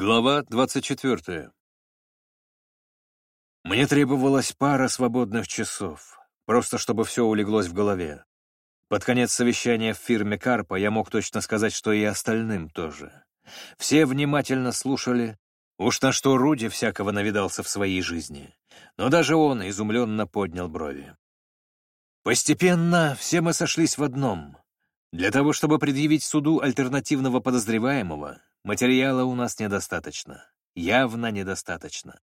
Глава 24. Мне требовалась пара свободных часов, просто чтобы все улеглось в голове. Под конец совещания в фирме Карпа я мог точно сказать, что и остальным тоже. Все внимательно слушали, уж на что Руди всякого навидался в своей жизни, но даже он изумленно поднял брови. Постепенно все мы сошлись в одном. Для того, чтобы предъявить суду альтернативного подозреваемого, Материала у нас недостаточно. Явно недостаточно.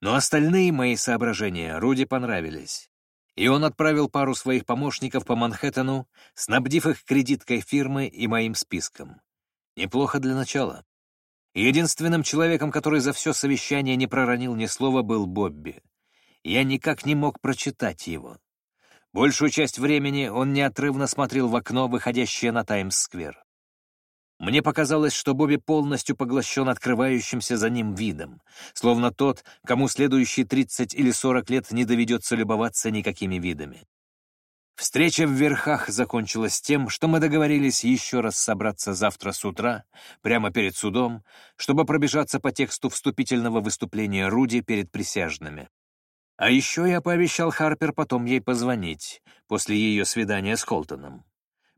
Но остальные мои соображения Руди понравились. И он отправил пару своих помощников по Манхэттену, снабдив их кредиткой фирмы и моим списком. Неплохо для начала. Единственным человеком, который за все совещание не проронил ни слова, был Бобби. Я никак не мог прочитать его. Большую часть времени он неотрывно смотрел в окно, выходящее на Таймс-сквер. Мне показалось, что Бобби полностью поглощен открывающимся за ним видом, словно тот, кому следующие 30 или 40 лет не доведется любоваться никакими видами. Встреча в верхах закончилась тем, что мы договорились еще раз собраться завтра с утра, прямо перед судом, чтобы пробежаться по тексту вступительного выступления Руди перед присяжными. А еще я пообещал Харпер потом ей позвонить, после ее свидания с Холтоном.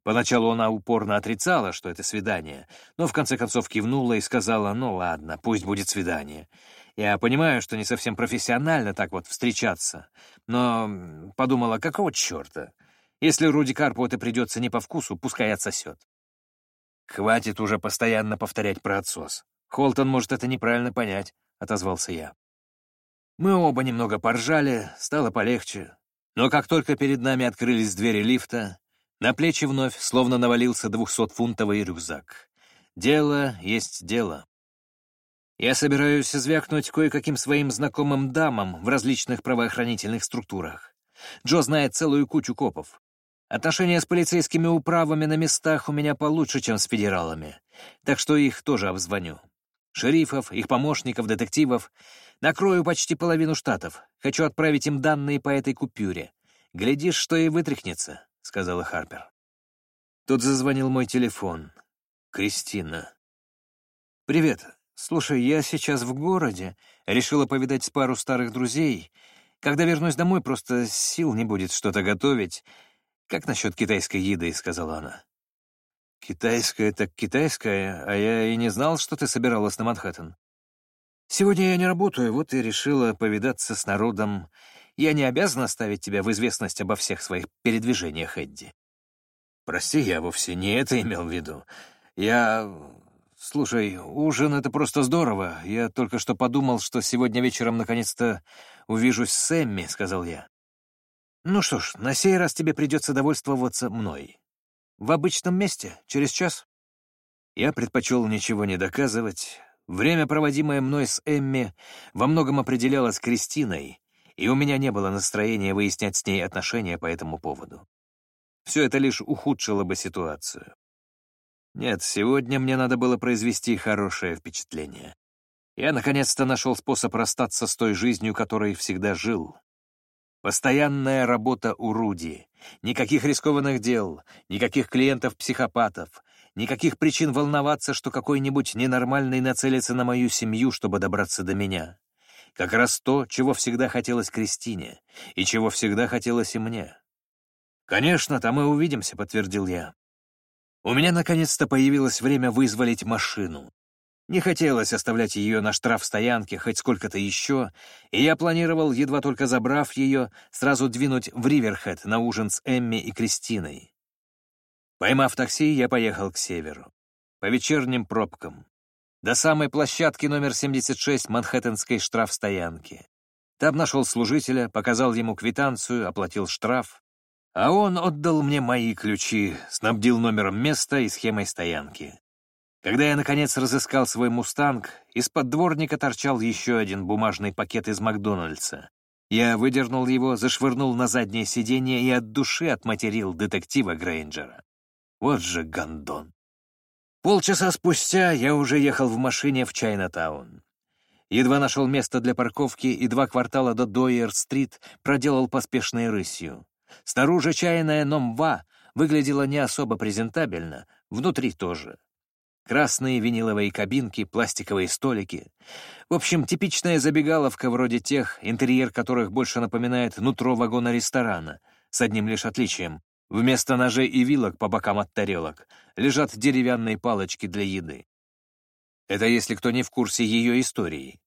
Поначалу она упорно отрицала, что это свидание, но в конце концов кивнула и сказала, ну ладно, пусть будет свидание. Я понимаю, что не совсем профессионально так вот встречаться, но подумала, какого черта? Если Руди Карпу это придется не по вкусу, пускай отсосет. «Хватит уже постоянно повторять про отсос. Холтон может это неправильно понять», — отозвался я. Мы оба немного поржали, стало полегче. Но как только перед нами открылись двери лифта, на плечи вновь словно навалился двухсотфунтовый рюкзак. Дело есть дело. Я собираюсь звякнуть кое-каким своим знакомым дамам в различных правоохранительных структурах. Джо знает целую кучу копов. Отношения с полицейскими управами на местах у меня получше, чем с федералами, так что их тоже обзвоню. Шерифов, их помощников, детективов. Накрою почти половину штатов. Хочу отправить им данные по этой купюре. Глядишь, что и вытряхнется. — сказала Харпер. Тут зазвонил мой телефон. Кристина. «Привет. Слушай, я сейчас в городе. Решила повидать с пару старых друзей. Когда вернусь домой, просто сил не будет что-то готовить. Как насчет китайской еды?» — сказала она. «Китайская так китайская, а я и не знал, что ты собиралась на Манхэттен. Сегодня я не работаю, вот и решила повидаться с народом. Я не обязан оставить тебя в известность обо всех своих передвижениях, Эдди. Прости, я вовсе не это имел в виду. Я... Слушай, ужин — это просто здорово. Я только что подумал, что сегодня вечером наконец-то увижусь с Эмми, — сказал я. Ну что ж, на сей раз тебе придется довольствоваться мной. В обычном месте, через час. Я предпочел ничего не доказывать. Время, проводимое мной с Эмми, во многом определялось Кристиной, и у меня не было настроения выяснять с ней отношения по этому поводу. Все это лишь ухудшило бы ситуацию. Нет, сегодня мне надо было произвести хорошее впечатление. Я наконец-то нашел способ расстаться с той жизнью, которой всегда жил. Постоянная работа у Руди. Никаких рискованных дел, никаких клиентов-психопатов, никаких причин волноваться, что какой-нибудь ненормальный нацелится на мою семью, чтобы добраться до меня. Как раз то, чего всегда хотелось Кристине, и чего всегда хотелось и мне. «Конечно, там и увидимся», — подтвердил я. У меня наконец-то появилось время вызволить машину. Не хотелось оставлять ее на штрафстоянке хоть сколько-то еще, и я планировал, едва только забрав ее, сразу двинуть в Риверхед на ужин с Эмми и Кристиной. Поймав такси, я поехал к северу. По вечерним пробкам до самой площадки номер 76 Манхэттенской штрафстоянки. Там нашел служителя, показал ему квитанцию, оплатил штраф, а он отдал мне мои ключи, снабдил номером места и схемой стоянки. Когда я, наконец, разыскал свой «Мустанг», из-под дворника торчал еще один бумажный пакет из Макдональдса. Я выдернул его, зашвырнул на заднее сиденье и от души отматерил детектива Грейнджера. Вот же гондон. Полчаса спустя я уже ехал в машине в Чайнатаун. Едва нашел место для парковки и два квартала до Дойер-стрит проделал поспешной рысью. Снаружи чайная Номва выглядела не особо презентабельно, внутри тоже. красные виниловые кабинки, пластиковые столики. В общем, типичная забегаловка вроде тех, интерьер которых больше напоминает нутро вагона ресторана, с одним лишь отличием. Вместо ножей и вилок по бокам от тарелок лежат деревянные палочки для еды. Это если кто не в курсе ее истории.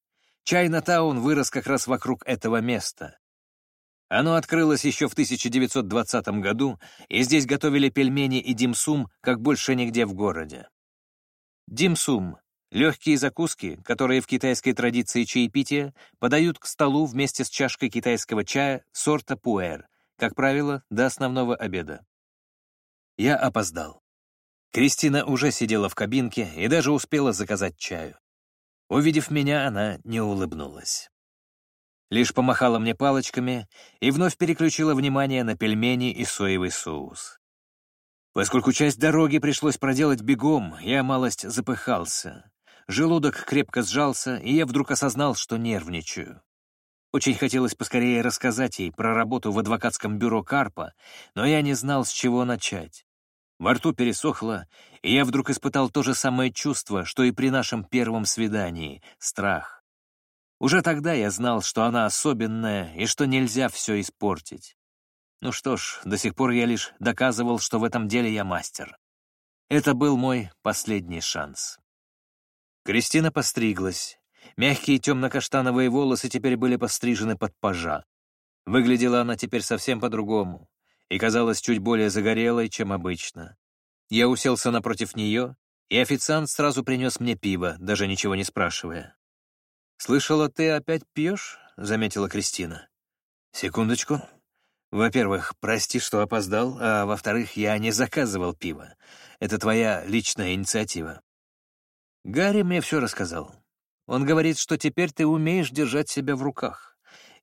Чайна-таун вырос как раз вокруг этого места. Оно открылось еще в 1920 году, и здесь готовили пельмени и димсум, как больше нигде в городе. Димсум — легкие закуски, которые в китайской традиции чаепития подают к столу вместе с чашкой китайского чая сорта пуэр, как правило, до основного обеда. Я опоздал. Кристина уже сидела в кабинке и даже успела заказать чаю. Увидев меня, она не улыбнулась. Лишь помахала мне палочками и вновь переключила внимание на пельмени и соевый соус. Поскольку часть дороги пришлось проделать бегом, я малость запыхался. Желудок крепко сжался, и я вдруг осознал, что нервничаю. Очень хотелось поскорее рассказать ей про работу в адвокатском бюро Карпа, но я не знал, с чего начать. Во рту пересохло, и я вдруг испытал то же самое чувство, что и при нашем первом свидании — страх. Уже тогда я знал, что она особенная и что нельзя все испортить. Ну что ж, до сих пор я лишь доказывал, что в этом деле я мастер. Это был мой последний шанс. Кристина постриглась. Мягкие темно-каштановые волосы теперь были пострижены под пажа. Выглядела она теперь совсем по-другому и казалась чуть более загорелой, чем обычно. Я уселся напротив нее, и официант сразу принес мне пиво, даже ничего не спрашивая. «Слышала, ты опять пьешь?» — заметила Кристина. «Секундочку», во-первых, прости, что опоздал, а во-вторых, я не заказывал пиво. Это твоя личная инициатива. Гарри мне все рассказал. Он говорит, что теперь ты умеешь держать себя в руках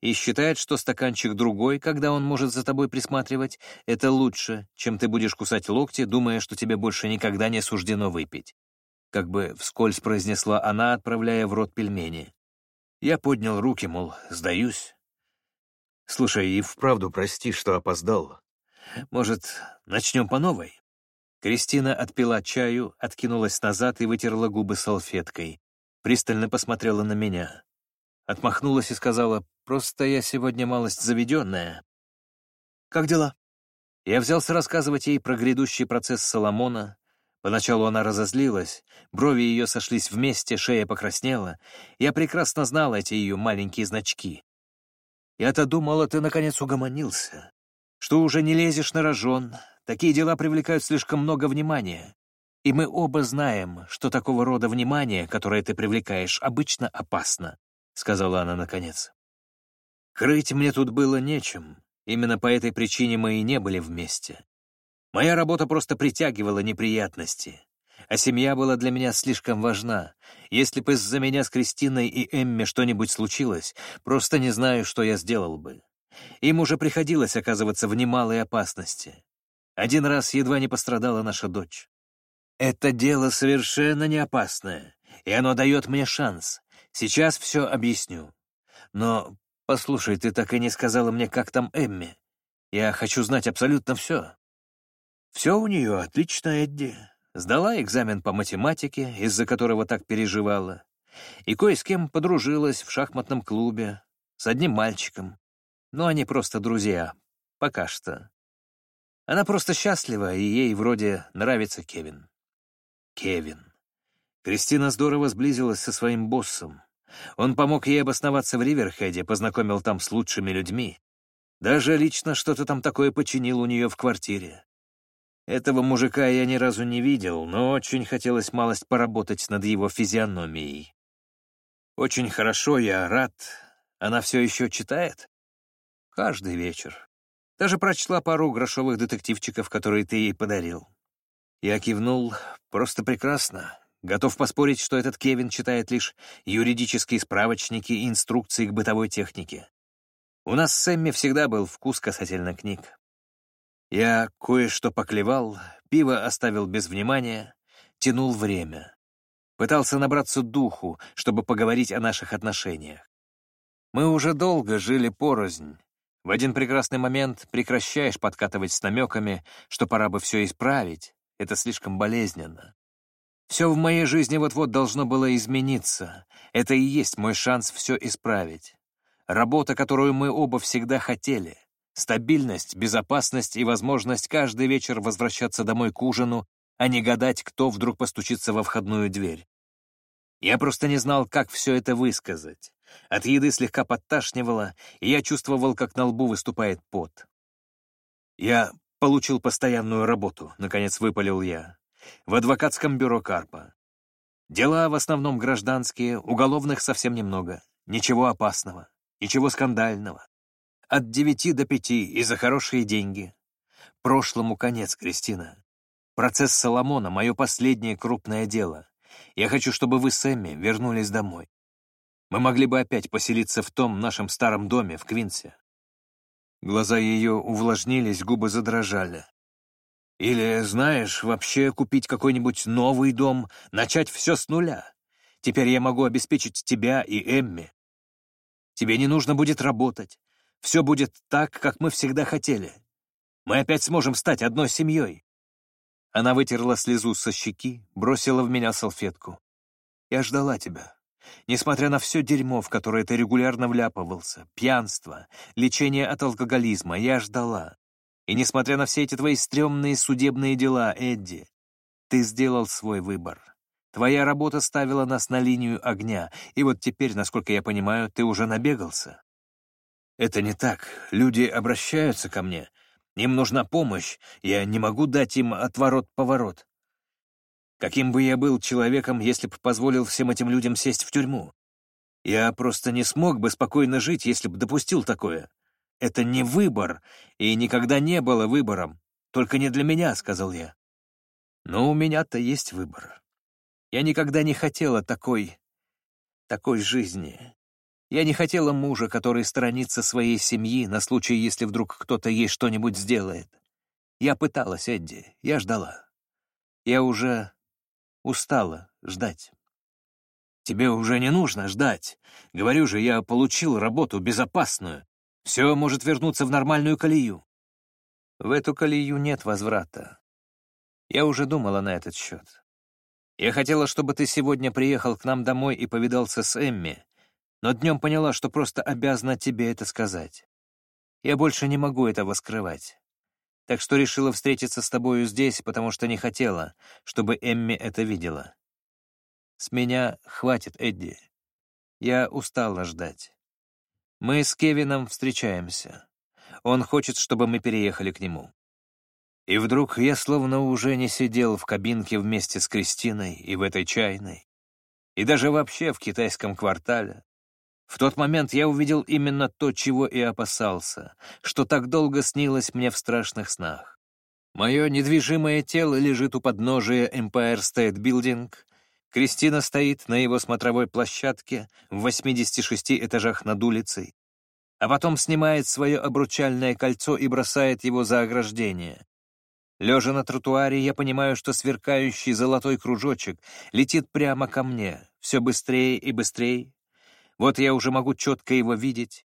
и считает, что стаканчик другой, когда он может за тобой присматривать, это лучше, чем ты будешь кусать локти, думая, что тебе больше никогда не суждено выпить. Как бы вскользь произнесла она, отправляя в рот пельмени. Я поднял руки, мол, сдаюсь. Слушай, и вправду прости, что опоздал. Может, начнем по новой? Кристина отпила чаю, откинулась назад и вытерла губы салфеткой. Пристально посмотрела на меня. Отмахнулась и сказала, «Просто я сегодня малость заведенная». «Как дела?» Я взялся рассказывать ей про грядущий процесс Соломона. Поначалу она разозлилась, брови ее сошлись вместе, шея покраснела. Я прекрасно знал эти ее маленькие значки. Я-то думала, ты наконец угомонился, что уже не лезешь на рожон, такие дела привлекают слишком много внимания. И мы оба знаем, что такого рода внимание, которое ты привлекаешь, обычно опасно», — сказала она наконец. «Крыть мне тут было нечем. Именно по этой причине мы и не были вместе. Моя работа просто притягивала неприятности а семья была для меня слишком важна. Если бы из-за меня с Кристиной и Эмми что-нибудь случилось, просто не знаю, что я сделал бы. Им уже приходилось оказываться в немалой опасности. Один раз едва не пострадала наша дочь. Это дело совершенно не опасное, и оно дает мне шанс. Сейчас все объясню. Но, послушай, ты так и не сказала мне, как там Эмми. Я хочу знать абсолютно все. Все у нее отлично, Эдди. Сдала экзамен по математике, из-за которого так переживала, и кое с кем подружилась в шахматном клубе, с одним мальчиком. Но они просто друзья, пока что. Она просто счастлива, и ей вроде нравится Кевин. Кевин. Кристина здорово сблизилась со своим боссом. Он помог ей обосноваться в Риверхеде, познакомил там с лучшими людьми. Даже лично что-то там такое починил у нее в квартире. Этого мужика я ни разу не видел, но очень хотелось малость поработать над его физиономией. Очень хорошо, я рад. Она все еще читает? Каждый вечер. Даже прочла пару грошовых детективчиков, которые ты ей подарил. Я кивнул. Просто прекрасно. Готов поспорить, что этот Кевин читает лишь юридические справочники и инструкции к бытовой технике. У нас с Эмми всегда был вкус касательно книг. Я кое-что поклевал, пиво оставил без внимания, тянул время. Пытался набраться духу, чтобы поговорить о наших отношениях. Мы уже долго жили порознь. В один прекрасный момент прекращаешь подкатывать с намеками, что пора бы все исправить. Это слишком болезненно. Все в моей жизни вот-вот должно было измениться. Это и есть мой шанс все исправить. Работа, которую мы оба всегда хотели. Стабильность, безопасность и возможность каждый вечер возвращаться домой к ужину, а не гадать, кто вдруг постучится во входную дверь. Я просто не знал, как все это высказать. От еды слегка подташнивало, и я чувствовал, как на лбу выступает пот. Я получил постоянную работу, наконец выпалил я в адвокатском бюро Карпа. Дела в основном гражданские, уголовных совсем немного. Ничего опасного, ничего скандального. От девяти до пяти и за хорошие деньги. Прошлому конец, Кристина. Процесс Соломона — мое последнее крупное дело. Я хочу, чтобы вы с Эмми вернулись домой. Мы могли бы опять поселиться в том нашем старом доме в Квинсе. Глаза ее увлажнились, губы задрожали. Или, знаешь, вообще купить какой-нибудь новый дом, начать все с нуля. Теперь я могу обеспечить тебя и Эмми. Тебе не нужно будет работать. Все будет так, как мы всегда хотели. Мы опять сможем стать одной семьей. Она вытерла слезу со щеки, бросила в меня салфетку. Я ждала тебя. Несмотря на все дерьмо, в которое ты регулярно вляпывался, пьянство, лечение от алкоголизма, я ждала. И несмотря на все эти твои стрёмные судебные дела, Эдди, ты сделал свой выбор. Твоя работа ставила нас на линию огня, и вот теперь, насколько я понимаю, ты уже набегался. Это не так. Люди обращаются ко мне. Им нужна помощь. Я не могу дать им отворот-поворот. Каким бы я был человеком, если бы позволил всем этим людям сесть в тюрьму? Я просто не смог бы спокойно жить, если бы допустил такое. Это не выбор, и никогда не было выбором. Только не для меня, — сказал я. Но у меня-то есть выбор. Я никогда не хотела такой... такой жизни. Я не хотела мужа, который сторонится своей семьи на случай, если вдруг кто-то ей что-нибудь сделает. Я пыталась, Эдди, я ждала. Я уже устала ждать. Тебе уже не нужно ждать. Говорю же, я получил работу безопасную. Все может вернуться в нормальную колею. В эту колею нет возврата. Я уже думала на этот счет. Я хотела, чтобы ты сегодня приехал к нам домой и повидался с Эмми, но днем поняла, что просто обязана тебе это сказать. Я больше не могу этого скрывать. Так что решила встретиться с тобою здесь, потому что не хотела, чтобы Эмми это видела. С меня хватит, Эдди. Я устала ждать. Мы с Кевином встречаемся. Он хочет, чтобы мы переехали к нему. И вдруг я словно уже не сидел в кабинке вместе с Кристиной и в этой чайной, и даже вообще в китайском квартале. В тот момент я увидел именно то, чего и опасался, что так долго снилось мне в страшных снах. Мое недвижимое тело лежит у подножия Empire State Building, Кристина стоит на его смотровой площадке в 86 этажах над улицей, а потом снимает свое обручальное кольцо и бросает его за ограждение. Лежа на тротуаре, я понимаю, что сверкающий золотой кружочек летит прямо ко мне, все быстрее и быстрее. Вот я уже могу четко его видеть,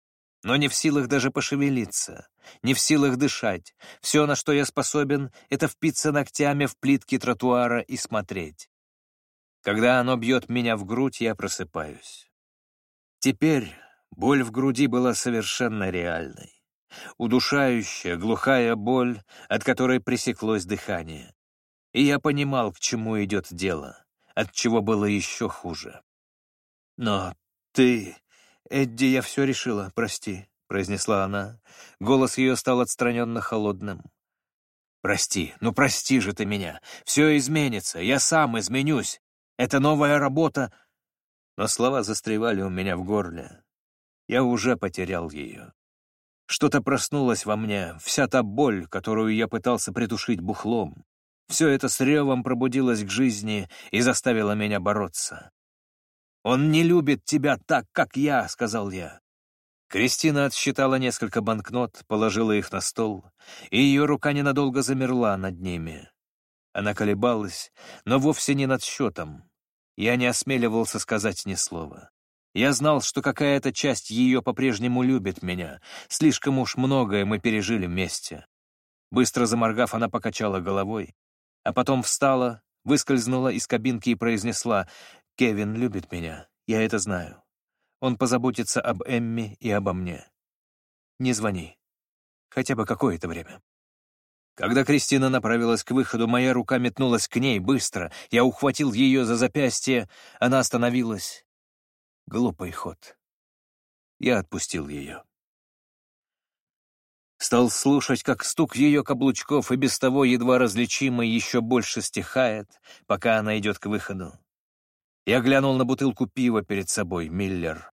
но не в силах даже пошевелиться, не в силах дышать. Все, на что я способен, это впиться ногтями в плитки тротуара и смотреть. Когда оно бьет меня в грудь, я просыпаюсь. Теперь боль в груди была совершенно реальной. Удушающая, глухая боль, от которой пресеклось дыхание. И я понимал, к чему идет дело, от чего было еще хуже. «Но ты... Эдди, я все решила, прости», — произнесла она. Голос ее стал отстраненно холодным. «Прости, ну прости же ты меня. Все изменится, я сам изменюсь. Это новая работа...» Но слова застревали у меня в горле. Я уже потерял ее. Что-то проснулось во мне, вся та боль, которую я пытался притушить бухлом. Все это с ревом пробудилось к жизни и заставило меня бороться. «Он не любит тебя так, как я», — сказал я. Кристина отсчитала несколько банкнот, положила их на стол, и ее рука ненадолго замерла над ними. Она колебалась, но вовсе не над счетом. Я не осмеливался сказать ни слова. Я знал, что какая-то часть ее по-прежнему любит меня. Слишком уж многое мы пережили вместе. Быстро заморгав, она покачала головой, а потом встала, выскользнула из кабинки и произнесла «Кевин любит меня, я это знаю. Он позаботится об Эмми и обо мне. Не звони. Хотя бы какое-то время». Когда Кристина направилась к выходу, моя рука метнулась к ней быстро. Я ухватил ее за запястье, она остановилась. Глупый ход. Я отпустил ее. Стал слушать, как стук ее каблучков и без того едва различимый еще больше стихает, пока она идет к выходу. Я глянул на бутылку пива перед собой, Миллер.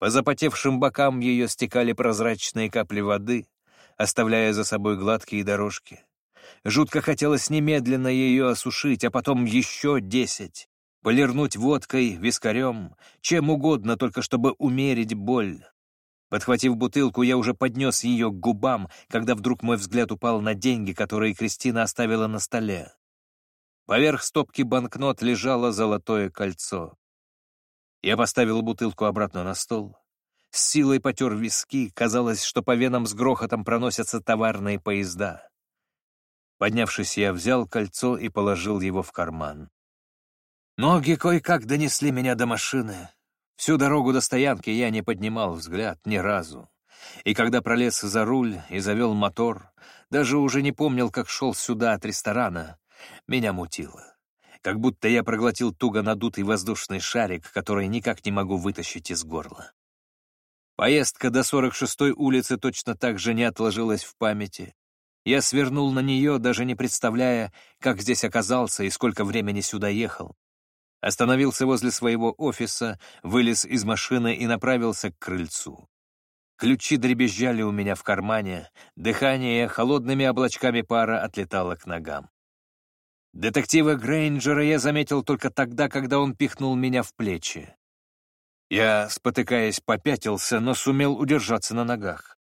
По запотевшим бокам ее стекали прозрачные капли воды, оставляя за собой гладкие дорожки. Жутко хотелось немедленно ее осушить, а потом еще десять. Полирнуть водкой, вискарем, чем угодно, только чтобы умерить боль. Подхватив бутылку, я уже поднес ее к губам, когда вдруг мой взгляд упал на деньги, которые Кристина оставила на столе. Поверх стопки банкнот лежало золотое кольцо. Я поставил бутылку обратно на стол. С силой потер виски, казалось, что по венам с грохотом проносятся товарные поезда. Поднявшись, я взял кольцо и положил его в карман. Ноги кое-как донесли меня до машины. Всю дорогу до стоянки я не поднимал взгляд ни разу. И когда пролез за руль и завел мотор, даже уже не помнил, как шел сюда от ресторана, меня мутило. Как будто я проглотил туго надутый воздушный шарик, который никак не могу вытащить из горла. Поездка до 46-й улицы точно так же не отложилась в памяти. Я свернул на нее, даже не представляя, как здесь оказался и сколько времени сюда ехал. Остановился возле своего офиса, вылез из машины и направился к крыльцу. Ключи дребезжали у меня в кармане, дыхание холодными облачками пара отлетало к ногам. Детектива Грейнджера я заметил только тогда, когда он пихнул меня в плечи. Я, спотыкаясь, попятился, но сумел удержаться на ногах.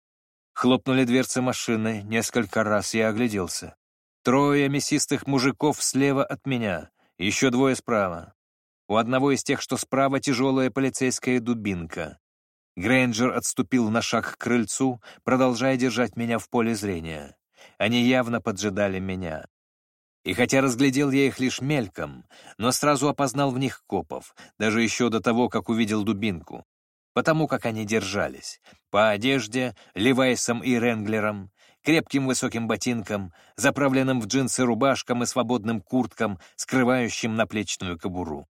Хлопнули дверцы машины, несколько раз я огляделся. Трое мясистых мужиков слева от меня, еще двое справа. У одного из тех, что справа, тяжелая полицейская дубинка. Грейнджер отступил на шаг к крыльцу, продолжая держать меня в поле зрения. Они явно поджидали меня. И хотя разглядел я их лишь мельком, но сразу опознал в них копов, даже еще до того, как увидел дубинку. Потому как они держались. По одежде, левайсам и ренглерам, крепким высоким ботинкам, заправленным в джинсы рубашкам и свободным курткам, скрывающим наплечную кобуру.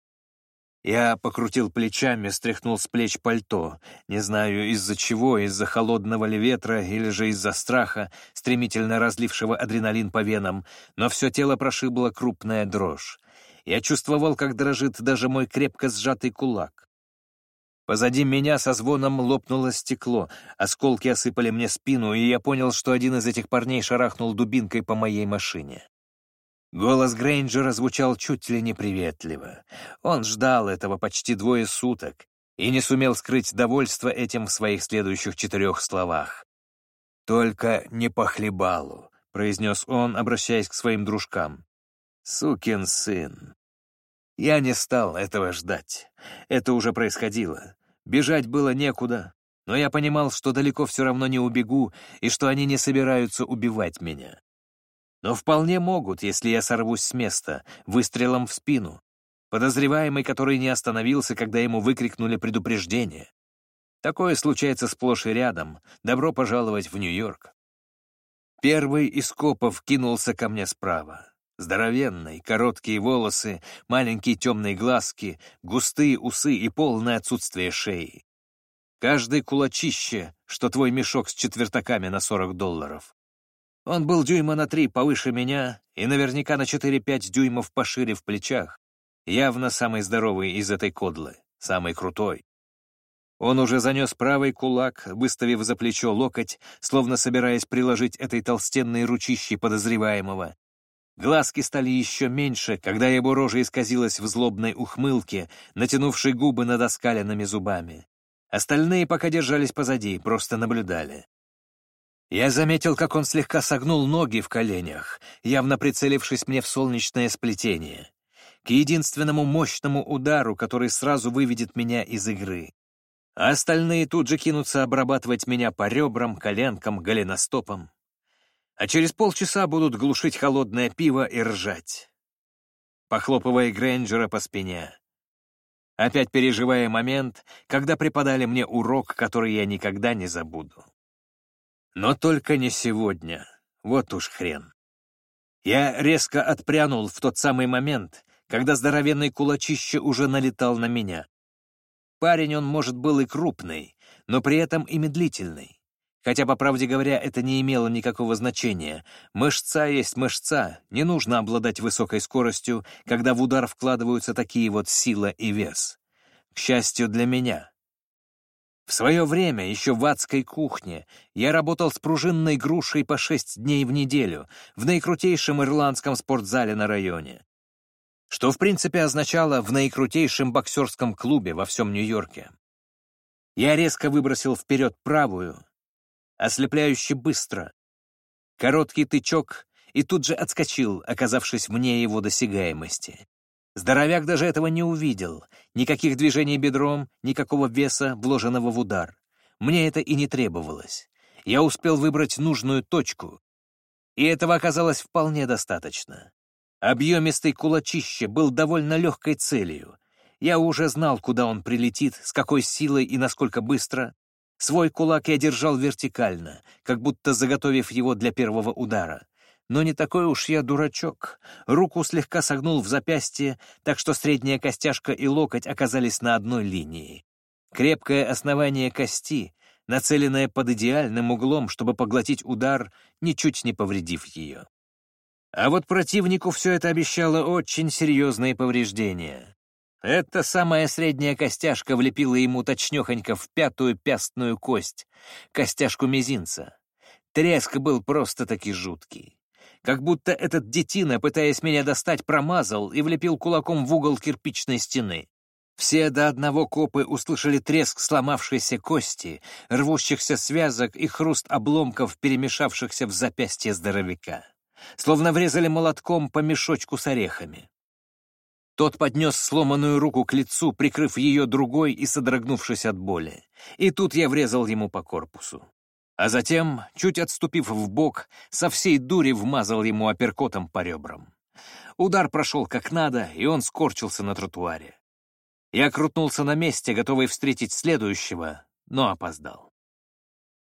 Я покрутил плечами, стряхнул с плеч пальто. Не знаю, из-за чего, из-за холодного ли ветра или же из-за страха, стремительно разлившего адреналин по венам, но все тело прошибла крупная дрожь. Я чувствовал, как дрожит даже мой крепко сжатый кулак. Позади меня со звоном лопнуло стекло, осколки осыпали мне спину, и я понял, что один из этих парней шарахнул дубинкой по моей машине. Голос Грейнджера звучал чуть ли не приветливо. Он ждал этого почти двое суток и не сумел скрыть довольство этим в своих следующих четырех словах. «Только не по хлебалу», — произнес он, обращаясь к своим дружкам. «Сукин сын». Я не стал этого ждать. Это уже происходило. Бежать было некуда, но я понимал, что далеко все равно не убегу и что они не собираются убивать меня. Но вполне могут, если я сорвусь с места, выстрелом в спину. Подозреваемый, который не остановился, когда ему выкрикнули предупреждение. Такое случается сплошь и рядом. Добро пожаловать в Нью-Йорк. Первый из копов кинулся ко мне справа. Здоровенный, короткие волосы, маленькие темные глазки, густые усы и полное отсутствие шеи. Каждый кулачище, что твой мешок с четвертаками на 40 долларов. Он был дюйма на три повыше меня и наверняка на 4-5 дюймов пошире в плечах. Явно самый здоровый из этой кодлы, самый крутой. Он уже занес правый кулак, выставив за плечо локоть, словно собираясь приложить этой толстенной ручищей подозреваемого. Глазки стали еще меньше, когда его рожа исказилась в злобной ухмылке, натянувшей губы над оскаленными зубами. Остальные пока держались позади, просто наблюдали. Я заметил, как он слегка согнул ноги в коленях, явно прицелившись мне в солнечное сплетение. К единственному мощному удару, который сразу выведет меня из игры. А остальные тут же кинутся обрабатывать меня по ребрам, коленкам, голеностопам. А через полчаса будут глушить холодное пиво и ржать. похлопывая Грэнджера по спине. Опять переживая момент, когда преподали мне урок, который я никогда не забуду. Но только не сегодня. Вот уж хрен. Я резко отпрянул в тот самый момент, когда здоровенный кулачище уже налетал на меня. Парень он, может, был и крупный, но при этом и медлительный. Хотя, по правде говоря, это не имело никакого значения. Мышца есть мышца, не нужно обладать высокой скоростью, когда в удар вкладываются такие вот сила и вес. К счастью для меня. В свое время, еще в адской кухне, я работал с пружинной грушей по шесть дней в неделю в наикрутейшем ирландском спортзале на районе. Что, в принципе, означало в наикрутейшем боксерском клубе во всем Нью-Йорке. Я резко выбросил вперед правую, ослепляюще быстро. Короткий тычок и тут же отскочил, оказавшись вне его досягаемости. Здоровяк даже этого не увидел. Никаких движений бедром, никакого веса, вложенного в удар. Мне это и не требовалось. Я успел выбрать нужную точку. И этого оказалось вполне достаточно. Объемистый кулачище был довольно легкой целью. Я уже знал, куда он прилетит, с какой силой и насколько быстро, Свой кулак я держал вертикально, как будто заготовив его для первого удара. Но не такой уж я дурачок. Руку слегка согнул в запястье, так что средняя костяшка и локоть оказались на одной линии. Крепкое основание кости, нацеленное под идеальным углом, чтобы поглотить удар, ничуть не повредив ее. А вот противнику все это обещало очень серьезные повреждения. Эта самая средняя костяшка влепила ему точнёхонько в пятую пястную кость, костяшку мизинца. Треск был просто-таки жуткий. Как будто этот детина, пытаясь меня достать, промазал и влепил кулаком в угол кирпичной стены. Все до одного копы услышали треск сломавшейся кости, рвущихся связок и хруст обломков, перемешавшихся в запястье здоровяка. Словно врезали молотком по мешочку с орехами. Тот поднес сломанную руку к лицу, прикрыв ее другой и содрогнувшись от боли. И тут я врезал ему по корпусу. А затем, чуть отступив в бок, со всей дури вмазал ему апперкотом по ребрам. Удар прошел как надо, и он скорчился на тротуаре. Я крутнулся на месте, готовый встретить следующего, но опоздал.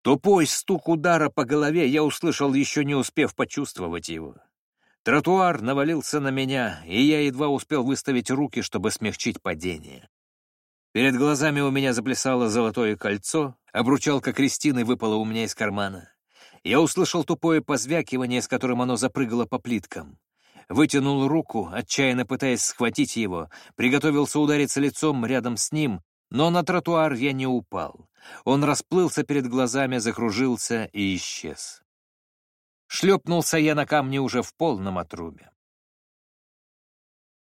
Тупой стук удара по голове я услышал, еще не успев почувствовать его. Тротуар навалился на меня, и я едва успел выставить руки, чтобы смягчить падение. Перед глазами у меня заплясало золотое кольцо, обручалка Кристины выпала у меня из кармана. Я услышал тупое позвякивание, с которым оно запрыгало по плиткам. Вытянул руку, отчаянно пытаясь схватить его, приготовился удариться лицом рядом с ним, но на тротуар я не упал. Он расплылся перед глазами, закружился и исчез. Шлепнулся я на камни уже в полном отрубе.